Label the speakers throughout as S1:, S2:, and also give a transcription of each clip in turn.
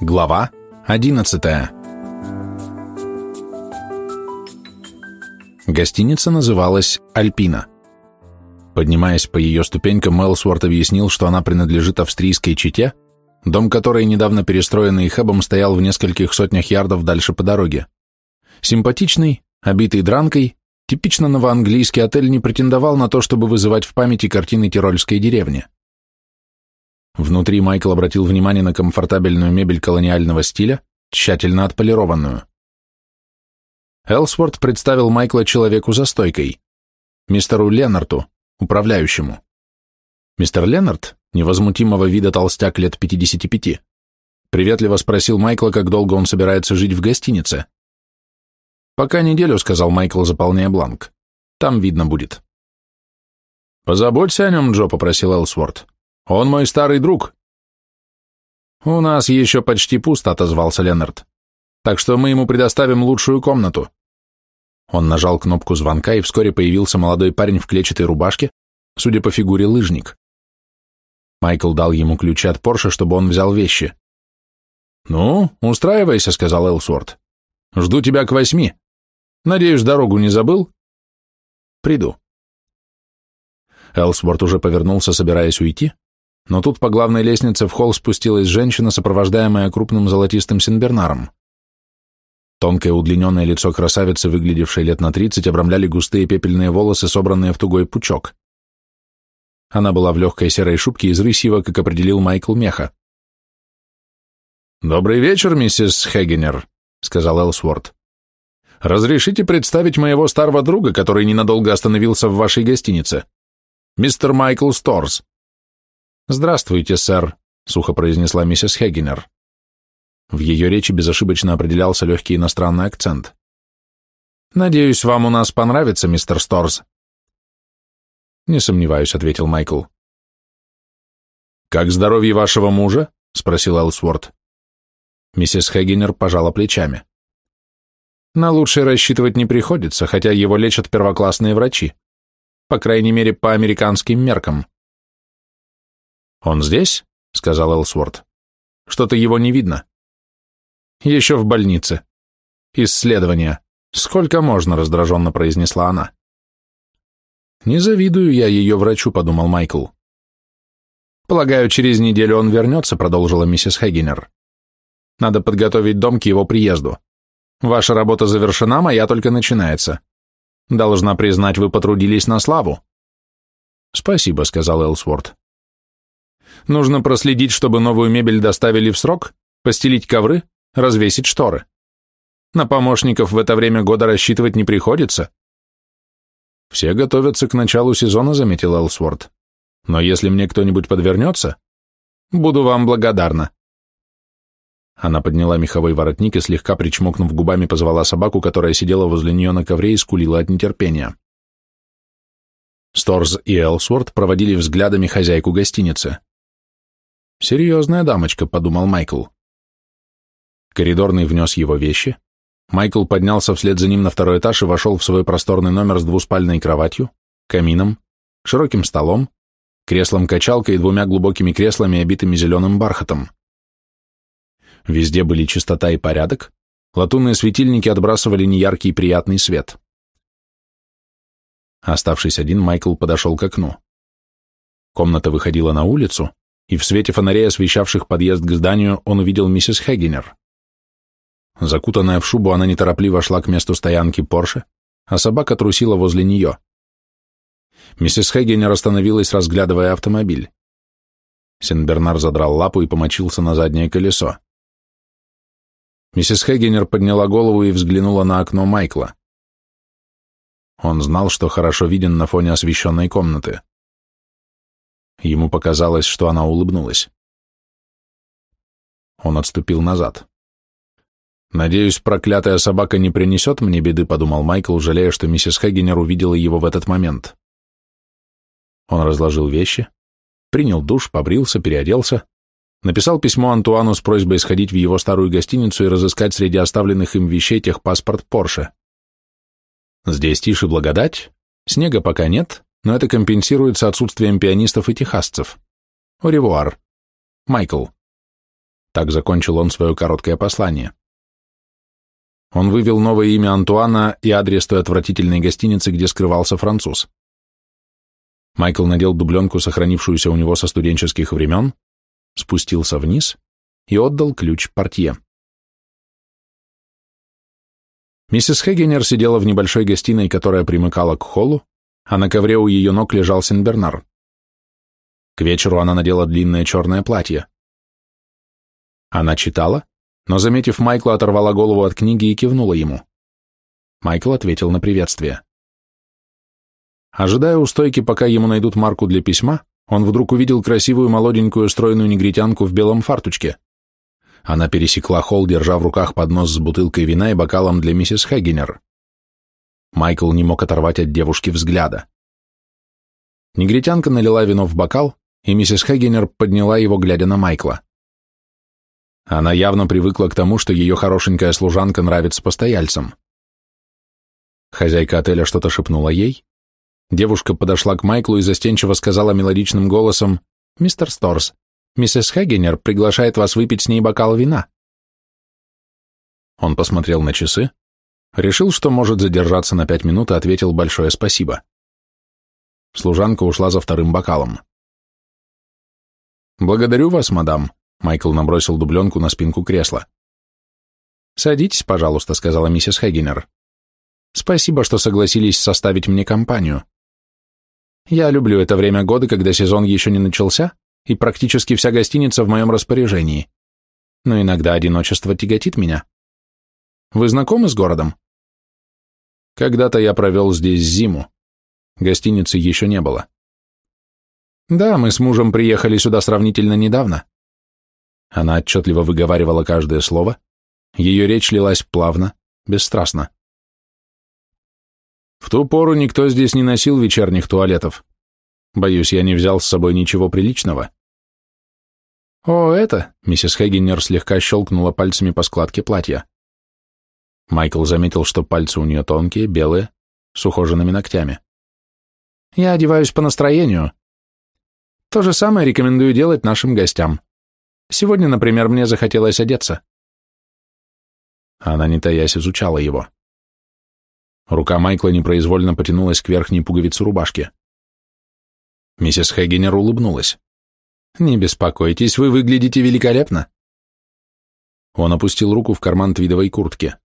S1: Глава 11 Гостиница называлась «Альпина». Поднимаясь по ее ступенькам, Элсворт объяснил, что она принадлежит австрийской чете, дом которой, недавно перестроенный Хэбом, стоял в нескольких сотнях ярдов дальше по дороге. Симпатичный, обитый дранкой, типично новоанглийский отель не претендовал на то, чтобы вызывать в памяти картины тирольской деревни. Внутри Майкл обратил внимание на комфортабельную мебель колониального стиля, тщательно отполированную. Элсворт представил Майкла человеку за стойкой, мистеру Леннарту, управляющему. Мистер Леннард, невозмутимого вида толстяк лет 55, приветливо спросил Майкла, как долго он собирается жить в гостинице. «Пока неделю», — сказал Майкл, заполняя бланк. «Там видно будет». «Позаботься о нем, Джо», — попросил Элсворт. Он мой старый друг». «У нас еще почти пусто», — отозвался Леннард. «Так что мы ему предоставим лучшую комнату». Он нажал кнопку звонка, и вскоре появился молодой парень в клетчатой рубашке, судя по фигуре лыжник. Майкл дал ему ключи от Порше, чтобы он взял вещи. «Ну, устраивайся», — сказал Элсворт. «Жду тебя к восьми. Надеюсь, дорогу не забыл?» «Приду». Элсворт уже повернулся, собираясь уйти, но тут по главной лестнице в холл спустилась женщина, сопровождаемая крупным золотистым синбернаром. Тонкое удлиненное лицо красавицы, выглядевшей лет на тридцать, обрамляли густые пепельные волосы, собранные в тугой пучок. Она была в легкой серой шубке из рысьего, как определил Майкл Меха. «Добрый вечер, миссис Хегенер», — сказал Элсворт. «Разрешите представить моего старого друга, который ненадолго остановился в вашей гостинице? Мистер Майкл Сторс». «Здравствуйте, сэр», — сухо произнесла миссис Хеггинер. В ее речи безошибочно определялся легкий иностранный акцент. «Надеюсь, вам у нас понравится, мистер Сторс». «Не сомневаюсь», — ответил Майкл. «Как здоровье вашего мужа?» — спросил Элсворт. Миссис Хеггинер пожала плечами. «На лучшее рассчитывать не приходится, хотя его лечат первоклассные врачи. По крайней мере, по американским меркам. «Он здесь?» — сказал Элсворт. «Что-то его не видно». «Еще в больнице. Исследование. Сколько можно?» — раздраженно произнесла она. «Не завидую я ее врачу», — подумал Майкл. «Полагаю, через неделю он вернется», — продолжила миссис Хеггинер. «Надо подготовить дом к его приезду. Ваша работа завершена, моя только начинается. Должна признать, вы потрудились на славу». «Спасибо», — сказал Элсворт. Нужно проследить, чтобы новую мебель доставили в срок, постелить ковры, развесить шторы. На помощников в это время года рассчитывать не приходится. Все готовятся к началу сезона, заметил Элсворт. Но если мне кто-нибудь подвернется, буду вам благодарна. Она подняла меховой воротник и, слегка причмокнув губами, позвала собаку, которая сидела возле нее на ковре и скулила от нетерпения. Сторз и Элсворт проводили взглядами хозяйку гостиницы. «Серьезная дамочка», — подумал Майкл. Коридорный внес его вещи. Майкл поднялся вслед за ним на второй этаж и вошел в свой просторный номер с двуспальной кроватью, камином, широким столом, креслом-качалкой и двумя глубокими креслами, обитыми зеленым бархатом. Везде были чистота и порядок, латунные светильники отбрасывали неяркий приятный свет. Оставшись один, Майкл подошел к окну. Комната выходила на улицу, и в свете фонарей, освещавших подъезд к зданию, он увидел миссис Хеггинер. Закутанная в шубу, она неторопливо шла к месту стоянки Порше, а собака трусила возле нее. Миссис Хеггинер остановилась, разглядывая автомобиль. Сен-Бернар задрал лапу и помочился на заднее колесо. Миссис Хеггинер подняла голову и взглянула на окно Майкла. Он знал, что хорошо виден на фоне освещенной комнаты. Ему показалось, что она улыбнулась. Он отступил назад. «Надеюсь, проклятая собака не принесет мне беды», — подумал Майкл, жалея, что миссис Хеггинер увидела его в этот момент. Он разложил вещи, принял душ, побрился, переоделся, написал письмо Антуану с просьбой сходить в его старую гостиницу и разыскать среди оставленных им вещей техпаспорт Порше. Здесь тише благодать, снега пока нет, но это компенсируется отсутствием пианистов и техасцев. Оревуар. Майкл. Так закончил он свое короткое послание. Он вывел новое имя Антуана и адрес той отвратительной гостиницы, где скрывался француз. Майкл надел дубленку, сохранившуюся у него со студенческих времен, спустился вниз и отдал ключ портье. Миссис Хегенер сидела в небольшой гостиной, которая примыкала к холлу, а на ковре у ее ног лежал Сен-Бернар. К вечеру она надела длинное черное платье. Она читала, но, заметив Майкла, оторвала голову от книги и кивнула ему. Майкл ответил на приветствие. Ожидая у стойки, пока ему найдут марку для письма, он вдруг увидел красивую молоденькую стройную негритянку в белом фартучке. Она пересекла холл, держа в руках поднос с бутылкой вина и бокалом для миссис Хегенер. Майкл не мог оторвать от девушки взгляда. Негритянка налила вино в бокал, и миссис Хегенер подняла его, глядя на Майкла. Она явно привыкла к тому, что ее хорошенькая служанка нравится постояльцам. Хозяйка отеля что-то шепнула ей. Девушка подошла к Майклу и застенчиво сказала мелодичным голосом «Мистер Сторс, Миссис Хагенер приглашает вас выпить с ней бокал вина. Он посмотрел на часы, решил, что может задержаться на пять минут и ответил большое спасибо. Служанка ушла за вторым бокалом. «Благодарю вас, мадам», — Майкл набросил дубленку на спинку кресла. «Садитесь, пожалуйста», — сказала миссис Хагенер. «Спасибо, что согласились составить мне компанию. Я люблю это время года, когда сезон еще не начался, и практически вся гостиница в моем распоряжении. Но иногда одиночество тяготит меня. Вы знакомы с городом? Когда-то я провел здесь зиму. Гостиницы еще не было. Да, мы с мужем приехали сюда сравнительно недавно. Она отчетливо выговаривала каждое слово. Ее речь лилась плавно, бесстрастно. В ту пору никто здесь не носил вечерних туалетов. Боюсь, я не взял с собой ничего приличного. О, это, миссис Хэггинер слегка щелкнула пальцами по складке платья. Майкл заметил, что пальцы у нее тонкие, белые, с ухоженными ногтями. Я одеваюсь по настроению. То же самое рекомендую делать нашим гостям. Сегодня, например, мне захотелось одеться. Она, не таясь, изучала его. Рука Майкла непроизвольно потянулась к верхней пуговице рубашки. Миссис Хэггинер улыбнулась. «Не беспокойтесь, вы выглядите великолепно». Он опустил руку в карман твидовой куртки.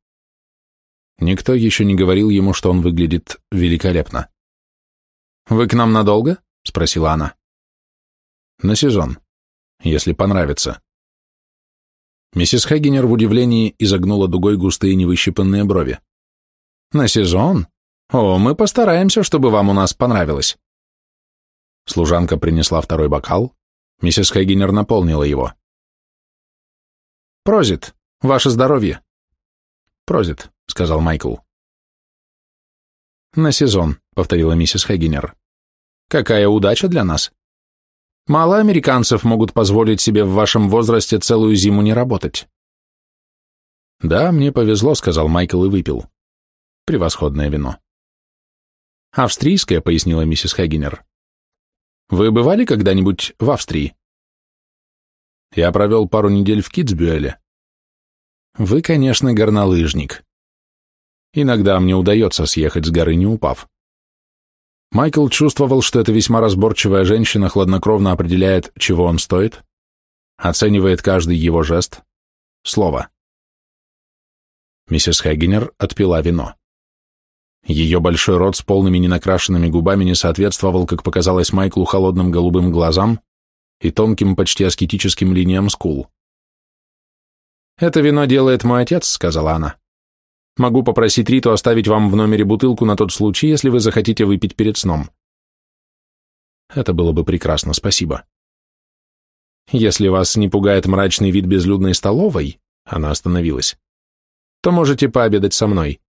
S1: Никто еще не говорил ему, что он выглядит великолепно. «Вы к нам надолго?» — спросила она. «На сезон, если понравится». Миссис Хэггинер в удивлении изогнула дугой густые невыщипанные брови. «На сезон? О, мы постараемся, чтобы вам у нас понравилось». Служанка принесла второй бокал, миссис Хэггинер наполнила его. «Прозит, ваше здоровье!» «Прозит», — сказал Майкл. «На сезон», — повторила миссис Хэггинер. «Какая удача для нас! Мало американцев могут позволить себе в вашем возрасте целую зиму не работать». «Да, мне повезло», — сказал Майкл и выпил. «Превосходное вино». «Австрийское», — пояснила миссис Хэггинер. Вы бывали когда-нибудь в Австрии? Я провел пару недель в Китсбюэле. Вы, конечно, горнолыжник. Иногда мне удается съехать с горы, не упав. Майкл чувствовал, что эта весьма разборчивая женщина хладнокровно определяет, чего он стоит, оценивает каждый его жест, слово. Миссис Хэггинер отпила вино. Ее большой рот с полными ненакрашенными губами не соответствовал, как показалось Майклу, холодным голубым глазам и тонким, почти аскетическим линиям скул. «Это вино делает мой отец», — сказала она. «Могу попросить Риту оставить вам в номере бутылку на тот случай, если вы захотите выпить перед сном». «Это было бы прекрасно, спасибо». «Если вас не пугает мрачный вид безлюдной столовой», — она остановилась, «то можете пообедать со мной.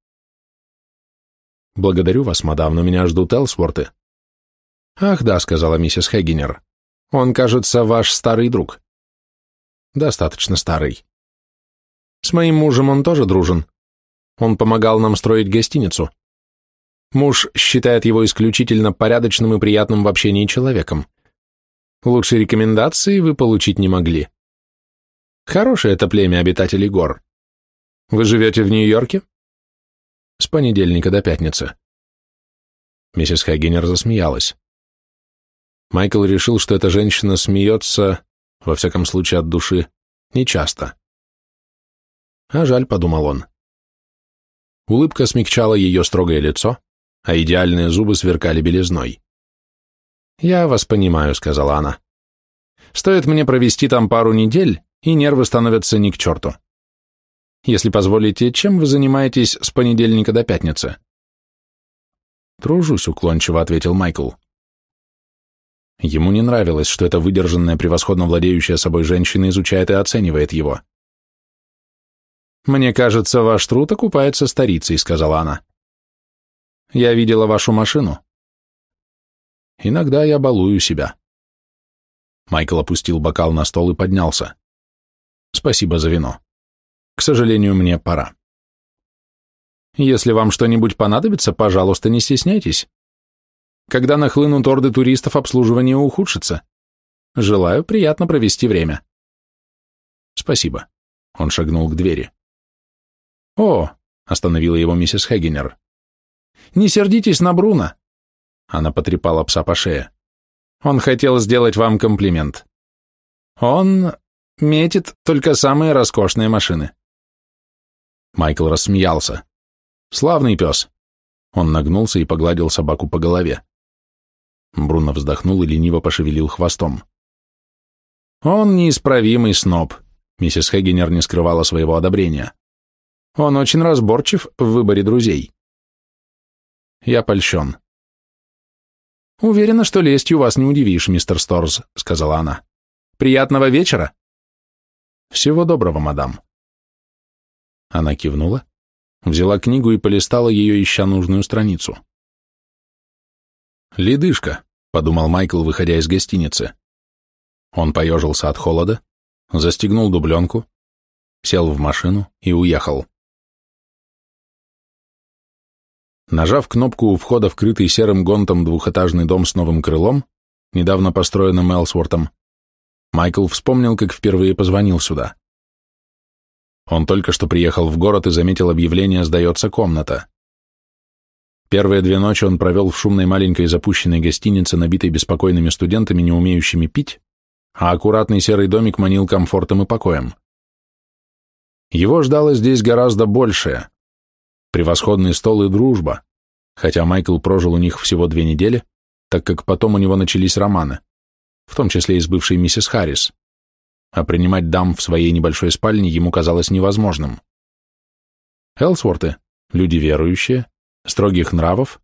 S1: «Благодарю вас, мадам, но меня ждут Элсворты». «Ах да», — сказала миссис Хэггинер. «Он, кажется, ваш старый друг». «Достаточно старый». «С моим мужем он тоже дружен. Он помогал нам строить гостиницу. Муж считает его исключительно порядочным и приятным в общении человеком. Лучшей рекомендации вы получить не могли. Хорошее это племя обитателей гор. Вы живете в Нью-Йорке? С понедельника до пятницы. Миссис Хагенер засмеялась. Майкл решил, что эта женщина смеется, во всяком случае от души, нечасто. А жаль, подумал он. Улыбка смягчала ее строгое лицо, а идеальные зубы сверкали белизной. «Я вас понимаю», — сказала она. «Стоит мне провести там пару недель, и нервы становятся ни к черту. Если позволите, чем вы занимаетесь с понедельника до пятницы?» «Тружусь», — уклончиво ответил Майкл. Ему не нравилось, что эта выдержанная, превосходно владеющая собой женщина изучает и оценивает его. «Мне кажется, ваш труд окупается старицей», — сказала она. «Я видела вашу машину». «Иногда я балую себя». Майкл опустил бокал на стол и поднялся. «Спасибо за вино. К сожалению, мне пора». «Если вам что-нибудь понадобится, пожалуйста, не стесняйтесь. Когда нахлынут орды туристов, обслуживание ухудшится. Желаю приятно провести время». «Спасибо». Он шагнул к двери. «О!» — остановила его миссис Хегенер. «Не сердитесь на Бруно!» Она потрепала пса по шее. «Он хотел сделать вам комплимент. Он метит только самые роскошные машины». Майкл рассмеялся. «Славный пес!» Он нагнулся и погладил собаку по голове. Бруно вздохнул и лениво пошевелил хвостом. «Он неисправимый сноб», — миссис Хегенер не скрывала своего одобрения. Он очень разборчив в выборе друзей. Я польщен. Уверена, что лестью вас не удивишь, мистер Сторз, сказала она. Приятного вечера. Всего доброго, мадам. Она кивнула, взяла книгу и полистала ее, ища нужную страницу. «Ледышка», — подумал Майкл, выходя из гостиницы. Он поежился от холода, застегнул дубленку, сел в машину и уехал. Нажав кнопку у входа в крытый серым гонтом двухэтажный дом с новым крылом, недавно построенным Элсвортом, Майкл вспомнил, как впервые позвонил сюда. Он только что приехал в город и заметил объявление «Сдается комната». Первые две ночи он провел в шумной маленькой запущенной гостинице, набитой беспокойными студентами, не умеющими пить, а аккуратный серый домик манил комфортом и покоем. Его ждало здесь гораздо большее, превосходный стол и дружба, хотя Майкл прожил у них всего две недели, так как потом у него начались романы, в том числе и с бывшей миссис Харрис, а принимать дам в своей небольшой спальне ему казалось невозможным. Элсворты, люди верующие, строгих нравов,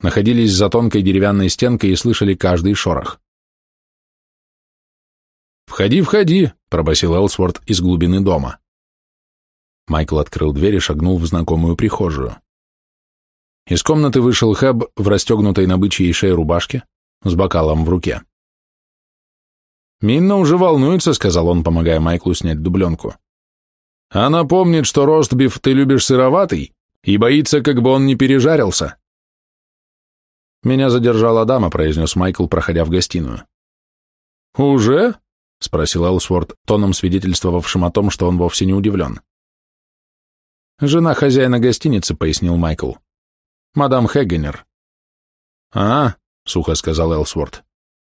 S1: находились за тонкой деревянной стенкой и слышали каждый шорох. «Входи, входи!» — пробасил Элсворт из глубины дома. Майкл открыл дверь и шагнул в знакомую прихожую. Из комнаты вышел Хэб в расстегнутой на бычьей шее рубашке, с бокалом в руке. «Минна уже волнуется», — сказал он, помогая Майклу снять дубленку. «Она помнит, что ростбиф ты любишь сыроватый и боится, как бы он не пережарился». «Меня задержала дама», — произнес Майкл, проходя в гостиную. «Уже?» — спросил Элсворт, тоном свидетельствовавшим о том, что он вовсе не удивлен. «Жена хозяина гостиницы», — пояснил Майкл. «Мадам Хеггенер». «А, — сухо сказал Элсворт.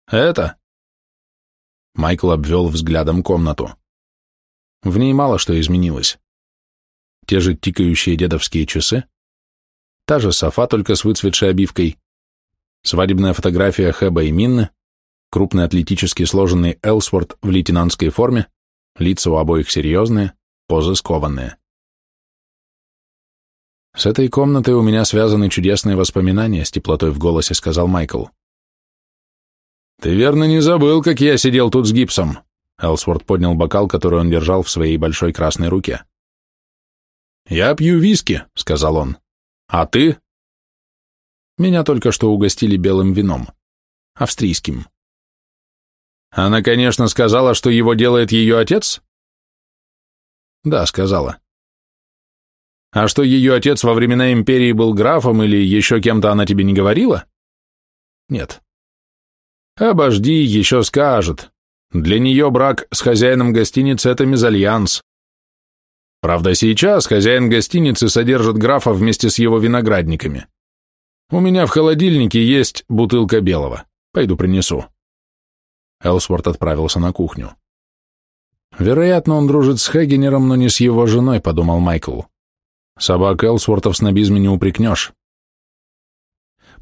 S1: «Это?» Майкл обвел взглядом комнату. В ней мало что изменилось. Те же тикающие дедовские часы, та же софа, только с выцветшей обивкой, свадебная фотография Хэба и Минны, крупный атлетически сложенный Элсворт в лейтенантской форме, лица у обоих серьезные, позы скованные. «С этой комнатой у меня связаны чудесные воспоминания», — с теплотой в голосе сказал Майкл. «Ты верно не забыл, как я сидел тут с гипсом?» Элсворт поднял бокал, который он держал в своей большой красной руке. «Я пью виски», — сказал он. «А ты?» Меня только что угостили белым вином. Австрийским. Она, конечно, сказала, что его делает ее отец? Да, сказала. А что ее отец во времена империи был графом или еще кем-то она тебе не говорила? Нет. Обожди, еще скажет. Для нее брак с хозяином гостиницы – это мезальянс. Правда, сейчас хозяин гостиницы содержит графа вместе с его виноградниками. У меня в холодильнике есть бутылка белого. Пойду принесу. Элсворт отправился на кухню. Вероятно, он дружит с Хегенером, но не с его женой, подумал Майкл. Собак Элсворта в снобизме не упрекнешь.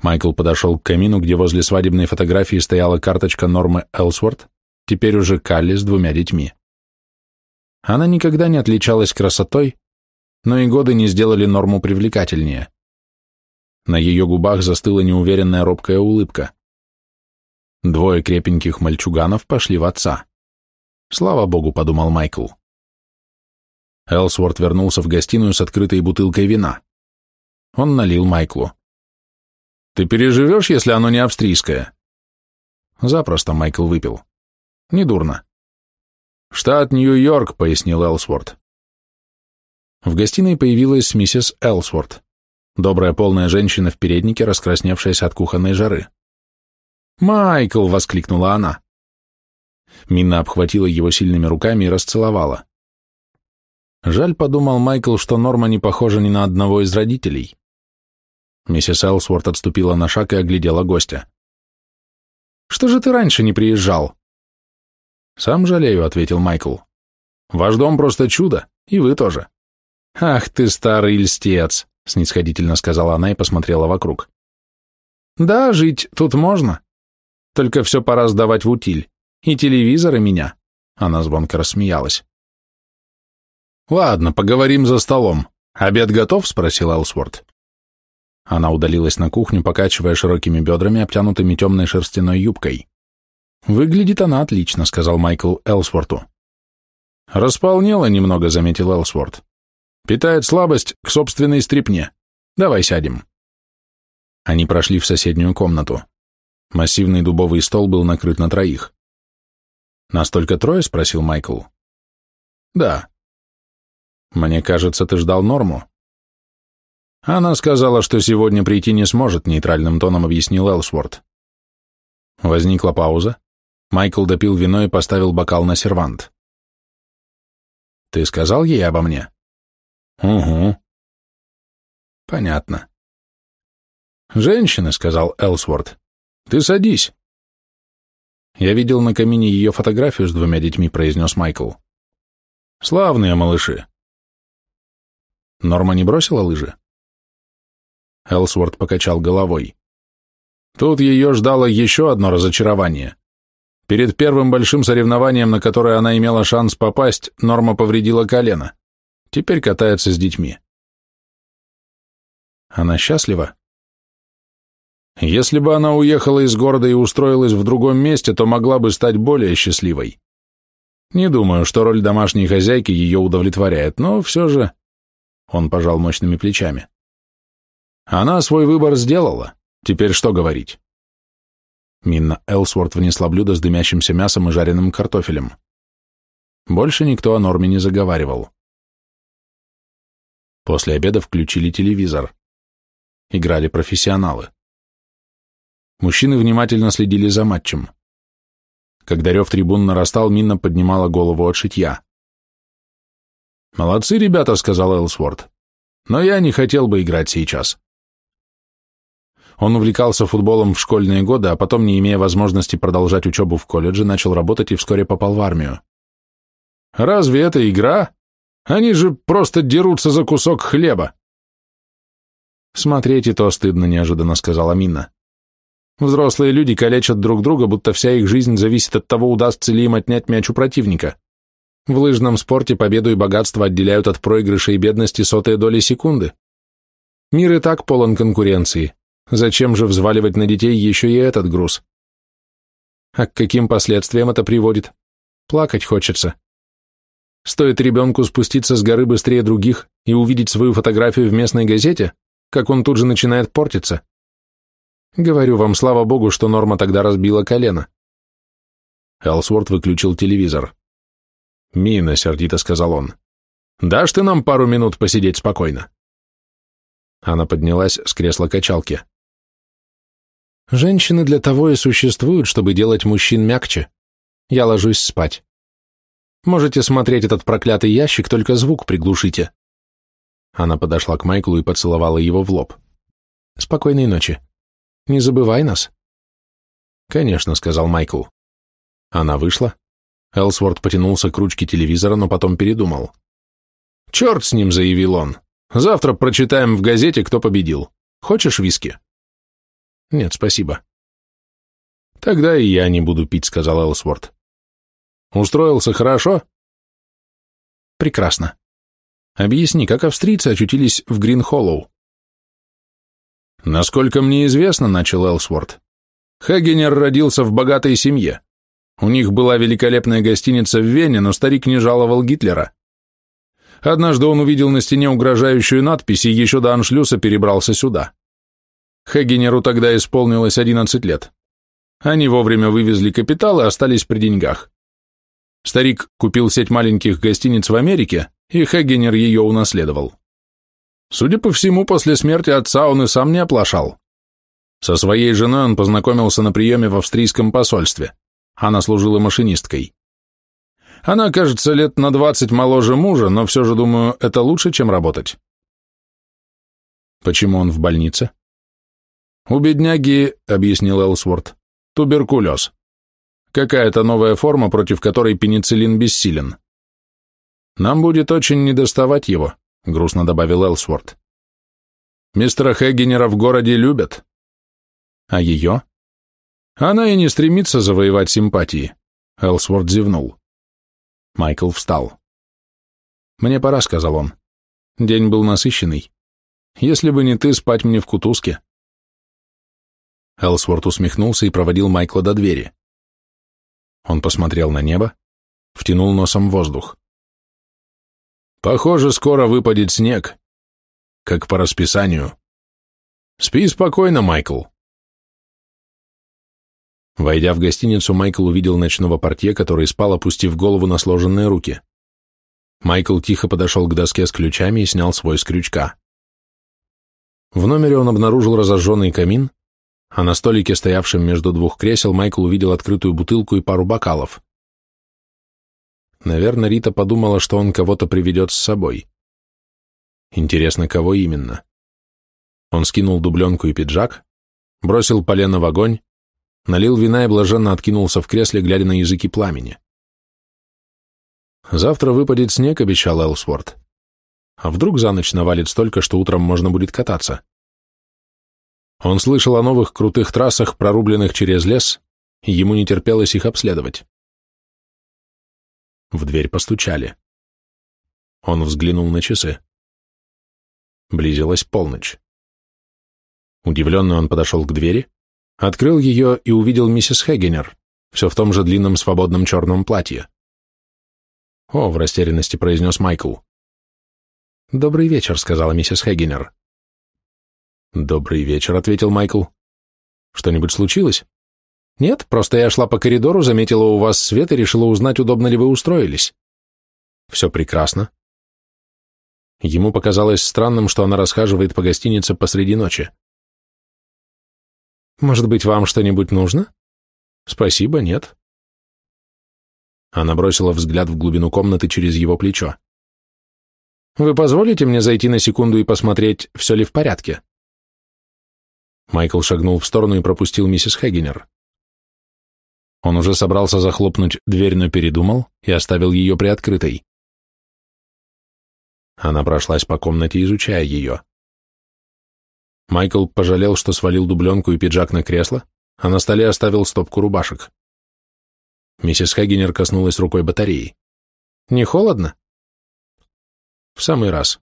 S1: Майкл подошел к камину, где возле свадебной фотографии стояла карточка Нормы Элсворт, теперь уже Калли с двумя детьми. Она никогда не отличалась красотой, но и годы не сделали Норму привлекательнее. На ее губах застыла неуверенная робкая улыбка. Двое крепеньких мальчуганов пошли в отца. Слава богу, подумал Майкл. Элсворт вернулся в гостиную с открытой бутылкой вина. Он налил Майклу. «Ты переживешь, если оно не австрийское?» Запросто Майкл выпил. «Недурно». «Штат Нью-Йорк», — пояснил Элсворт. В гостиной появилась миссис Элсворт, добрая полная женщина в переднике, раскрасневшаяся от кухонной жары. «Майкл!» — воскликнула она. Минна обхватила его сильными руками и расцеловала. Жаль, подумал Майкл, что Норма не похожа ни на одного из родителей. Миссис Элсворт отступила на шаг и оглядела гостя. «Что же ты раньше не приезжал?» «Сам жалею», — ответил Майкл. «Ваш дом просто чудо, и вы тоже». «Ах ты, старый льстец», — снисходительно сказала она и посмотрела вокруг. «Да, жить тут можно. Только все пора сдавать в утиль. И телевизор, и меня». Она звонко рассмеялась. «Ладно, поговорим за столом. Обед готов?» — спросил Элсворт. Она удалилась на кухню, покачивая широкими бедрами, обтянутыми темной шерстяной юбкой. «Выглядит она отлично», — сказал Майкл Элсворту. «Располнела немного», — заметил Элсворт. «Питает слабость к собственной стрипне. Давай сядем». Они прошли в соседнюю комнату. Массивный дубовый стол был накрыт на троих. «Настолько трое?» — спросил Майкл. «Да». «Мне кажется, ты ждал норму». Она сказала, что сегодня прийти не сможет, нейтральным тоном объяснил Элсворт. Возникла пауза. Майкл допил вино и поставил бокал на сервант. «Ты сказал ей обо мне?» «Угу». «Понятно». «Женщины», — сказал Элсворт. «Ты садись». «Я видел на камине ее фотографию с двумя детьми», — произнес Майкл. «Славные малыши». Норма не бросила лыжи? Элсворт покачал головой. Тут ее ждало еще одно разочарование. Перед первым большим соревнованием, на которое она имела шанс попасть, Норма повредила колено. Теперь катается с детьми. Она счастлива? Если бы она уехала из города и устроилась в другом месте, то могла бы стать более счастливой. Не думаю, что роль домашней хозяйки ее удовлетворяет, но все же... Он пожал мощными плечами. Она свой выбор сделала. Теперь что говорить? Минна Элсворт внесла блюдо с дымящимся мясом и жареным картофелем. Больше никто о норме не заговаривал. После обеда включили телевизор. Играли профессионалы. Мужчины внимательно следили за матчем. Когда рев трибун нарастал, Минна поднимала голову от шитья. «Молодцы, ребята», — сказал Элсворт. «Но я не хотел бы играть сейчас». Он увлекался футболом в школьные годы, а потом, не имея возможности продолжать учебу в колледже, начал работать и вскоре попал в армию. «Разве это игра? Они же просто дерутся за кусок хлеба!» «Смотреть и то стыдно», — неожиданно сказала Минна. Взрослые люди калечат друг друга, будто вся их жизнь зависит от того, удастся ли им отнять мяч у противника. В лыжном спорте победу и богатство отделяют от проигрыша и бедности сотые доли секунды. Мир и так полон конкуренции. Зачем же взваливать на детей еще и этот груз? А к каким последствиям это приводит? Плакать хочется. Стоит ребенку спуститься с горы быстрее других и увидеть свою фотографию в местной газете, как он тут же начинает портиться. Говорю вам, слава богу, что Норма тогда разбила колено. Элсворт выключил телевизор. «Мина», — сердито сказал он, — «дашь ты нам пару минут посидеть спокойно?» Она поднялась с кресла качалки. Женщины для того и существуют, чтобы делать мужчин мягче. Я ложусь спать. Можете смотреть этот проклятый ящик, только звук приглушите. Она подошла к Майклу и поцеловала его в лоб. Спокойной ночи. Не забывай нас. Конечно, сказал Майкл. Она вышла. Элсворт потянулся к ручке телевизора, но потом передумал. Черт с ним, заявил он. Завтра прочитаем в газете, кто победил. Хочешь виски? Нет, спасибо. Тогда и я не буду пить, сказал Элсворт. Устроился хорошо? Прекрасно. Объясни, как австрийцы очутились в Грин-Холлоу? Насколько мне известно, начал Элсворт, Хагенер родился в богатой семье. У них была великолепная гостиница в Вене, но старик не жаловал Гитлера. Однажды он увидел на стене угрожающую надпись и еще до аншлюса перебрался сюда. Хагенеру тогда исполнилось 11 лет. Они вовремя вывезли капитал и остались при деньгах. Старик купил сеть маленьких гостиниц в Америке, и Хагенер ее унаследовал. Судя по всему, после смерти отца он и сам не оплошал. Со своей женой он познакомился на приеме в австрийском посольстве. Она служила машинисткой. Она, кажется, лет на двадцать моложе мужа, но все же, думаю, это лучше, чем работать. Почему он в больнице? У бедняги, объяснил Элсворт, туберкулез. Какая-то новая форма, против которой пенициллин бессилен. Нам будет очень недоставать его, грустно добавил Элсворт. Мистера Хэггенера в городе любят. А ее? Она и не стремится завоевать симпатии. Элсворт зевнул. Майкл встал. «Мне пора», — сказал он. День был насыщенный. Если бы не ты, спать мне в кутузке. Элсворт усмехнулся и проводил Майкла до двери. Он посмотрел на небо, втянул носом воздух. Похоже, скоро выпадет снег, как по расписанию. Спи спокойно, Майкл. Войдя в гостиницу, Майкл увидел ночного портье, который спал, опустив голову на сложенные руки. Майкл тихо подошел к доске с ключами и снял свой с крючка. В номере он обнаружил разожженный камин, а на столике, стоявшем между двух кресел, Майкл увидел открытую бутылку и пару бокалов. Наверное, Рита подумала, что он кого-то приведет с собой. Интересно, кого именно? Он скинул дубленку и пиджак, бросил полено в огонь, налил вина и блаженно откинулся в кресле, глядя на языки пламени. «Завтра выпадет снег», — обещал Элсворт. «А вдруг за ночь навалит столько, что утром можно будет кататься?» Он слышал о новых крутых трассах, прорубленных через лес, и ему не терпелось их обследовать. В дверь постучали. Он взглянул на часы. Близилась полночь. Удивленный он подошел к двери, открыл ее и увидел миссис Хегенер, все в том же длинном свободном черном платье. «О», — в растерянности произнес Майкл. «Добрый вечер», — сказала миссис Хегенер. «Добрый вечер», — ответил Майкл. «Что-нибудь случилось?» «Нет, просто я шла по коридору, заметила у вас свет и решила узнать, удобно ли вы устроились». «Все прекрасно». Ему показалось странным, что она расхаживает по гостинице посреди ночи. «Может быть, вам что-нибудь нужно?» «Спасибо, нет». Она бросила взгляд в глубину комнаты через его плечо. «Вы позволите мне зайти на секунду и посмотреть, все ли в порядке?» Майкл шагнул в сторону и пропустил миссис Хегенер. Он уже собрался захлопнуть дверь, но передумал и оставил ее приоткрытой. Она прошлась по комнате, изучая ее. Майкл пожалел, что свалил дубленку и пиджак на кресло, а на столе оставил стопку рубашек. Миссис Хегенер коснулась рукой батареи. «Не холодно?» «В самый раз».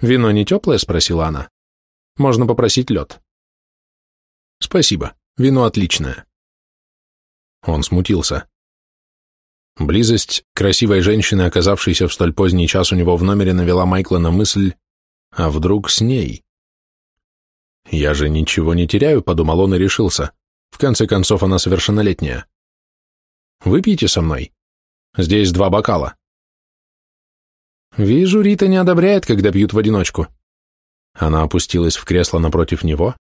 S1: «Вино не теплое?» — спросила она. «Можно попросить лед». Спасибо, вино отличное. Он смутился. Близость красивой женщины, оказавшейся в столь поздний час у него в номере, навела Майкла на мысль, а вдруг с ней? «Я же ничего не теряю», — подумал он и решился. В конце концов, она совершеннолетняя. «Выпейте со мной. Здесь два бокала». «Вижу, Рита не одобряет, когда пьют в одиночку». Она опустилась в кресло напротив него,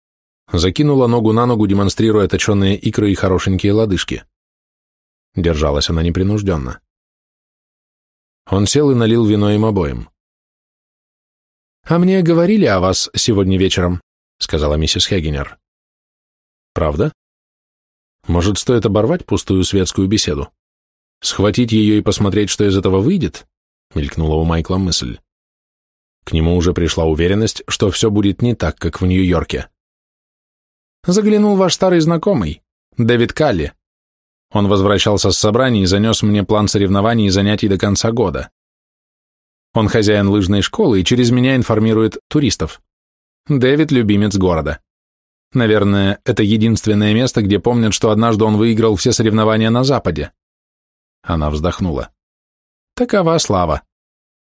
S1: закинула ногу на ногу, демонстрируя точенные икры и хорошенькие лодыжки. Держалась она непринужденно. Он сел и налил вино им обоим. «А мне говорили о вас сегодня вечером», — сказала миссис Хегенер. «Правда? Может, стоит оборвать пустую светскую беседу? Схватить ее и посмотреть, что из этого выйдет?» — мелькнула у Майкла мысль. К нему уже пришла уверенность, что все будет не так, как в Нью-Йорке. Заглянул ваш старый знакомый, Дэвид Калли. Он возвращался с собраний и занес мне план соревнований и занятий до конца года. Он хозяин лыжной школы и через меня информирует туристов. Дэвид – любимец города. Наверное, это единственное место, где помнят, что однажды он выиграл все соревнования на Западе. Она вздохнула. Такова слава.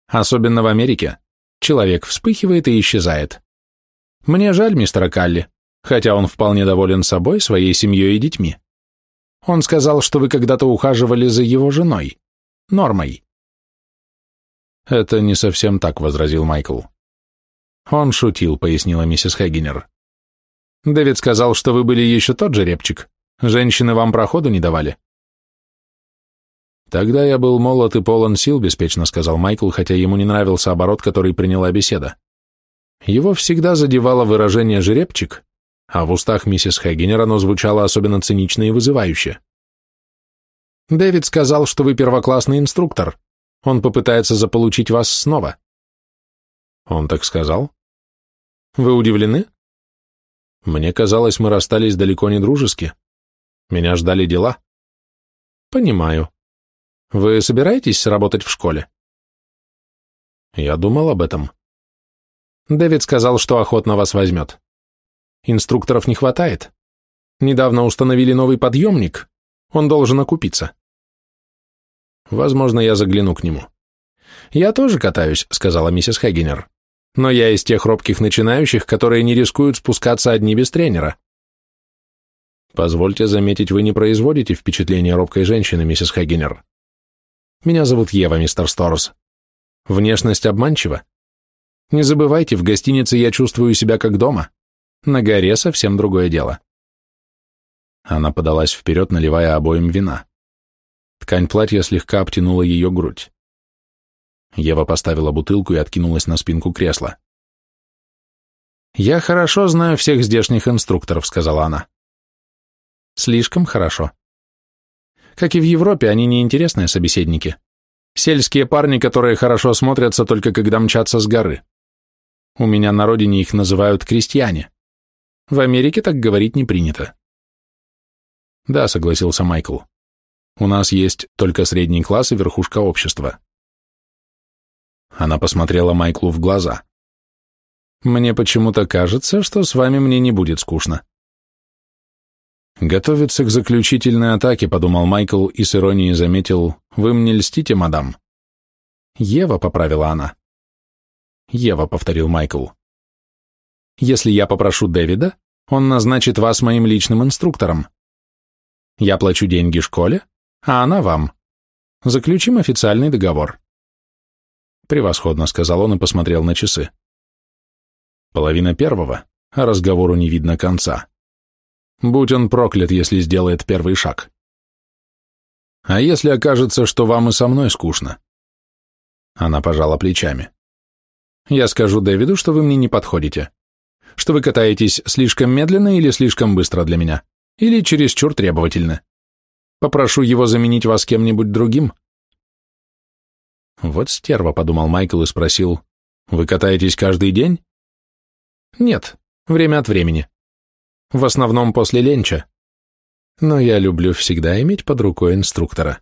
S1: Особенно в Америке. Человек вспыхивает и исчезает. Мне жаль мистера Калли, хотя он вполне доволен собой, своей семьей и детьми. Он сказал, что вы когда-то ухаживали за его женой, Нормой. Это не совсем так, возразил Майкл. Он шутил, пояснила миссис Хеггинер. Дэвид сказал, что вы были еще тот же репчик. Женщины вам проходу не давали. Тогда я был молод и полон сил, беспечно сказал Майкл, хотя ему не нравился оборот, который приняла беседа. Его всегда задевало выражение «жеребчик», а в устах миссис Хэггинер оно звучало особенно цинично и вызывающе. «Дэвид сказал, что вы первоклассный инструктор. Он попытается заполучить вас снова». «Он так сказал?» «Вы удивлены?» «Мне казалось, мы расстались далеко не дружески. Меня ждали дела». «Понимаю», вы собираетесь работать в школе? Я думал об этом. Дэвид сказал, что охотно вас возьмет. Инструкторов не хватает. Недавно установили новый подъемник. Он должен окупиться. Возможно, я загляну к нему. Я тоже катаюсь, сказала миссис Хэггинер. Но я из тех робких начинающих, которые не рискуют спускаться одни без тренера. Позвольте заметить, вы не производите впечатление робкой женщины, миссис Хэггинер. Меня зовут Ева, мистер Сторос. Внешность обманчива. Не забывайте, в гостинице я чувствую себя как дома. На горе совсем другое дело. Она подалась вперед, наливая обоим вина. Ткань платья слегка обтянула ее грудь. Ева поставила бутылку и откинулась на спинку кресла. «Я хорошо знаю всех здешних инструкторов», — сказала она. «Слишком хорошо. Как и в Европе, они неинтересные собеседники. Сельские парни, которые хорошо смотрятся только когда мчатся с горы. У меня на родине их называют крестьяне. В Америке так говорить не принято. Да, согласился Майкл. У нас есть только средний класс и верхушка общества. Она посмотрела Майклу в глаза. Мне почему-то кажется, что с вами мне не будет скучно. «Готовится к заключительной атаке», — подумал Майкл и с иронией заметил, «Вы мне льстите, мадам?» «Ева», — поправила она. «Ева», — повторил Майкл. «Если я попрошу Дэвида, он назначит вас моим личным инструктором. Я плачу деньги школе, а она вам. Заключим официальный договор». «Превосходно», — сказал он и посмотрел на часы. Половина первого, а разговору не видно конца. Будь он проклят, если сделает первый шаг. А если окажется, что вам и со мной скучно? Она пожала плечами. Я скажу Дэвиду, что вы мне не подходите. Что вы катаетесь слишком медленно или слишком быстро для меня. Или чересчур требовательно. Попрошу его заменить вас кем-нибудь другим. Вот стерва, подумал Майкл и спросил, вы катаетесь каждый день? Нет, время от времени в основном после ленча. Но я люблю всегда иметь под рукой инструктора.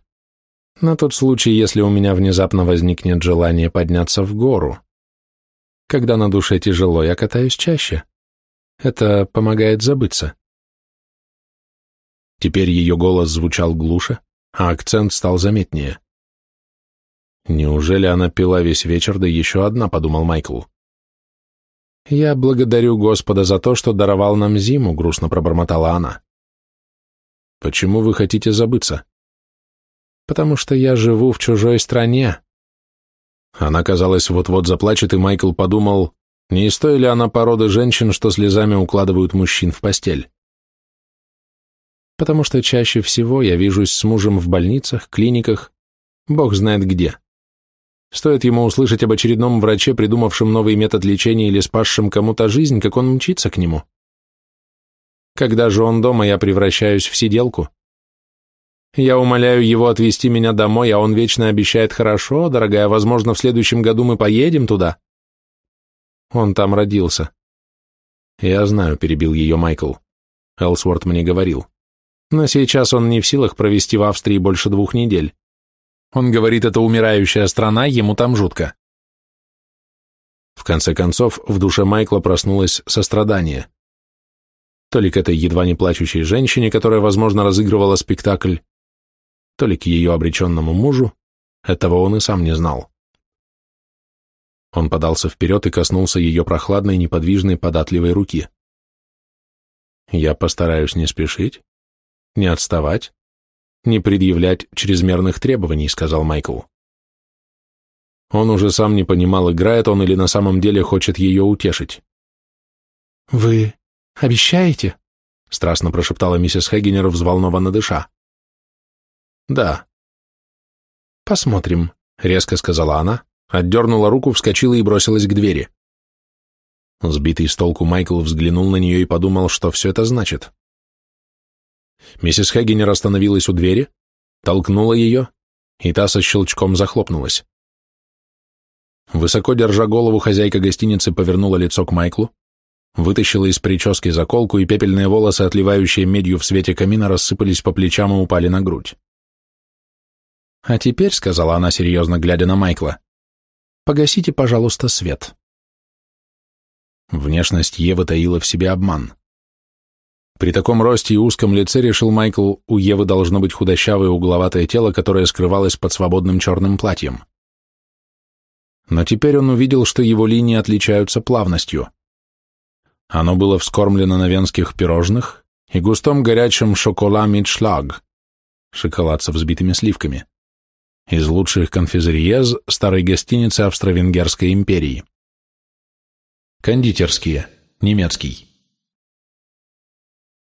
S1: На тот случай, если у меня внезапно возникнет желание подняться в гору. Когда на душе тяжело, я катаюсь чаще. Это помогает забыться. Теперь ее голос звучал глуше, а акцент стал заметнее. Неужели она пила весь вечер, да еще одна, подумал Майкл. «Я благодарю Господа за то, что даровал нам зиму», — грустно пробормотала она. «Почему вы хотите забыться?» «Потому что я живу в чужой стране». Она, казалось, вот-вот заплачет, и Майкл подумал, Не из ли она породы женщин, что слезами укладывают мужчин в постель? Потому что чаще всего я вижусь с мужем в больницах, клиниках, бог знает где. Стоит ему услышать об очередном враче, придумавшем новый метод лечения или спасшем кому-то жизнь, как он мчится к нему. Когда же он дома, я превращаюсь в сиделку. Я умоляю его отвезти меня домой, а он вечно обещает «Хорошо, дорогая, возможно, в следующем году мы поедем туда». Он там родился. Я знаю, перебил ее Майкл. Элсворт мне говорил. Но сейчас он не в силах провести в Австрии больше двух недель. Он говорит, это умирающая страна, ему там жутко. В конце концов, в душе Майкла проснулось сострадание. То ли к этой едва не плачущей женщине, которая, возможно, разыгрывала спектакль, то ли к ее обреченному мужу, этого он и сам не знал. Он подался вперед и коснулся ее прохладной, неподвижной, податливой руки. «Я постараюсь не спешить, не отставать, не предъявлять чрезмерных требований», — сказал Майкл. Он уже сам не понимал, играет он или на самом деле хочет ее утешить.
S2: «Вы обещаете?»
S1: — страстно прошептала миссис Хеггинер, взволнованно дыша. «Да».
S2: «Посмотрим», —
S1: резко сказала она, отдернула руку, вскочила и бросилась к двери. Сбитый с толку Майкл взглянул на нее и подумал, что все это значит. Миссис Хэггинер остановилась у двери, толкнула ее, и та со щелчком захлопнулась. Высоко держа голову, хозяйка гостиницы повернула лицо к Майклу, вытащила из прически заколку, и пепельные волосы, отливающие медью в свете камина, рассыпались по плечам и упали на грудь. «А теперь», — сказала она, серьезно глядя на Майкла, — «погасите, пожалуйста, свет». Внешность Евы таила в себе обман. При таком росте и узком лице, решил Майкл, у Евы должно быть худощавое угловатое тело, которое скрывалось под свободным черным платьем. Но теперь он увидел, что его линии отличаются плавностью. Оно было вскормлено на венских пирожных и густом горячем шокола митшлаг, шоколад со взбитыми сливками из лучших конфизериез старой гостиницы Австро-Венгерской империи. Кондитерские, немецкий.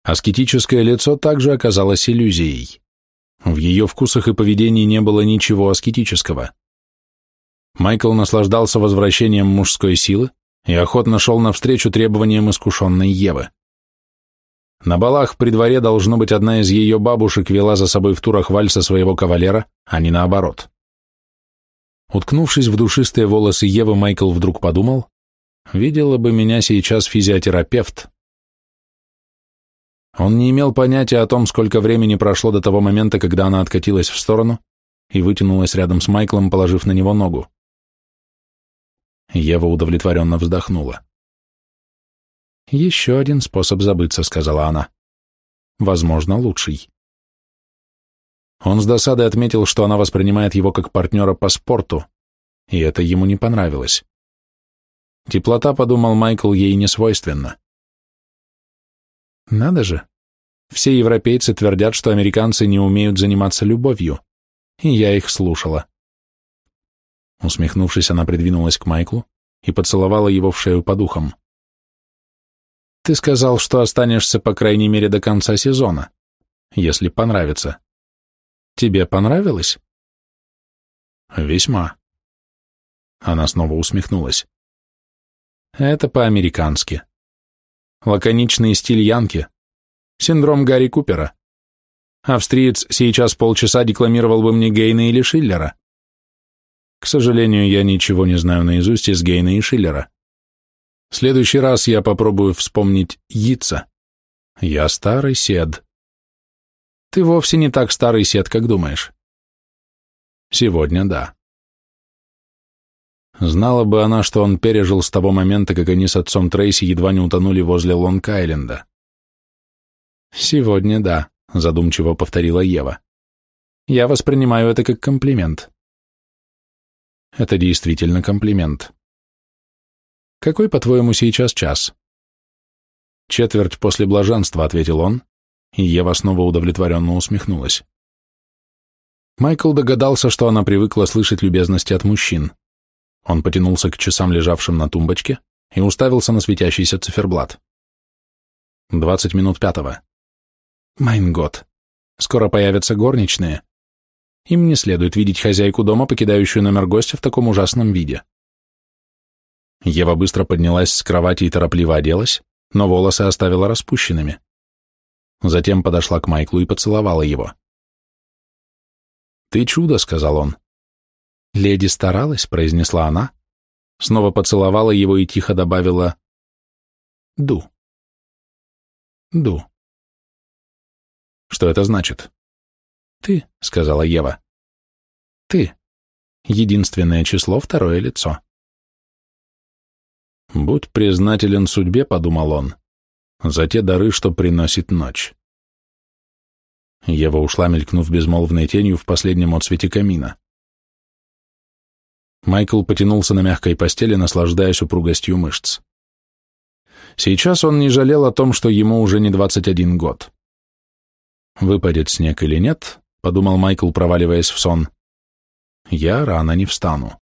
S1: Аскетическое лицо также оказалось иллюзией. В ее вкусах и поведении не было ничего аскетического. Майкл наслаждался возвращением мужской силы и охотно шел навстречу требованиям искушенной Евы. На балах при дворе, должно быть, одна из ее бабушек вела за собой в турах вальса своего кавалера, а не наоборот. Уткнувшись в душистые волосы Евы, Майкл вдруг подумал, видела бы меня сейчас физиотерапевт. Он не имел понятия о том, сколько времени прошло до того момента, когда она откатилась в сторону и вытянулась рядом с Майклом, положив на него ногу. Ева удовлетворенно вздохнула. «Еще один способ забыться», — сказала она. «Возможно, лучший». Он с досадой отметил, что она воспринимает его как партнера по спорту, и это ему не понравилось. Теплота, подумал Майкл, ей не свойственна. Надо же. Все европейцы твердят, что американцы не умеют заниматься любовью, и я их слушала. Усмехнувшись, она придвинулась к Майклу и поцеловала его в шею под ухом. Ты сказал, что останешься по крайней мере до конца сезона, если понравится. Тебе понравилось? Весьма. Она снова усмехнулась. Это по-американски. Лаконичный стиль Янки. Синдром Гарри Купера. Австриец сейчас полчаса декламировал бы мне Гейна или Шиллера. К сожалению, я ничего не знаю наизусть из Гейна и Шиллера. В следующий раз я попробую вспомнить Яйца. Я старый сед. Ты вовсе не так старый сед, как думаешь. Сегодня да. Знала бы она, что он пережил с того момента, как они с отцом Трейси едва не утонули возле Лонг-Айленда. «Сегодня да», — задумчиво повторила Ева. «Я воспринимаю это как комплимент». Это действительно комплимент. «Какой, по-твоему, сейчас час?» «Четверть после блаженства», — ответил он, и Ева снова удовлетворенно усмехнулась. Майкл догадался, что она привыкла слышать любезности от мужчин. Он потянулся к часам, лежавшим на тумбочке, и уставился на светящийся циферблат. Двадцать минут пятого. Майн год. Скоро появятся горничные. Им не следует видеть хозяйку дома, покидающую номер гостя в таком ужасном виде. Ева быстро поднялась с кровати и торопливо оделась, но волосы оставила распущенными. Затем подошла к Майклу и поцеловала его. «Ты чудо», — сказал он. «Леди старалась», — произнесла она, снова поцеловала его и тихо добавила «Ду». «Ду». «Что это значит?» «Ты», — сказала Ева. «Ты. Единственное число, второе лицо». «Будь признателен судьбе», — подумал он, — «за те дары, что приносит ночь». Ева ушла, мелькнув безмолвной тенью в последнем отсвете камина. Майкл потянулся на мягкой постели, наслаждаясь упругостью мышц. Сейчас он не жалел о том, что ему уже не 21 год. Выпадет снег или нет, подумал Майкл, проваливаясь в сон. Я рано не встану.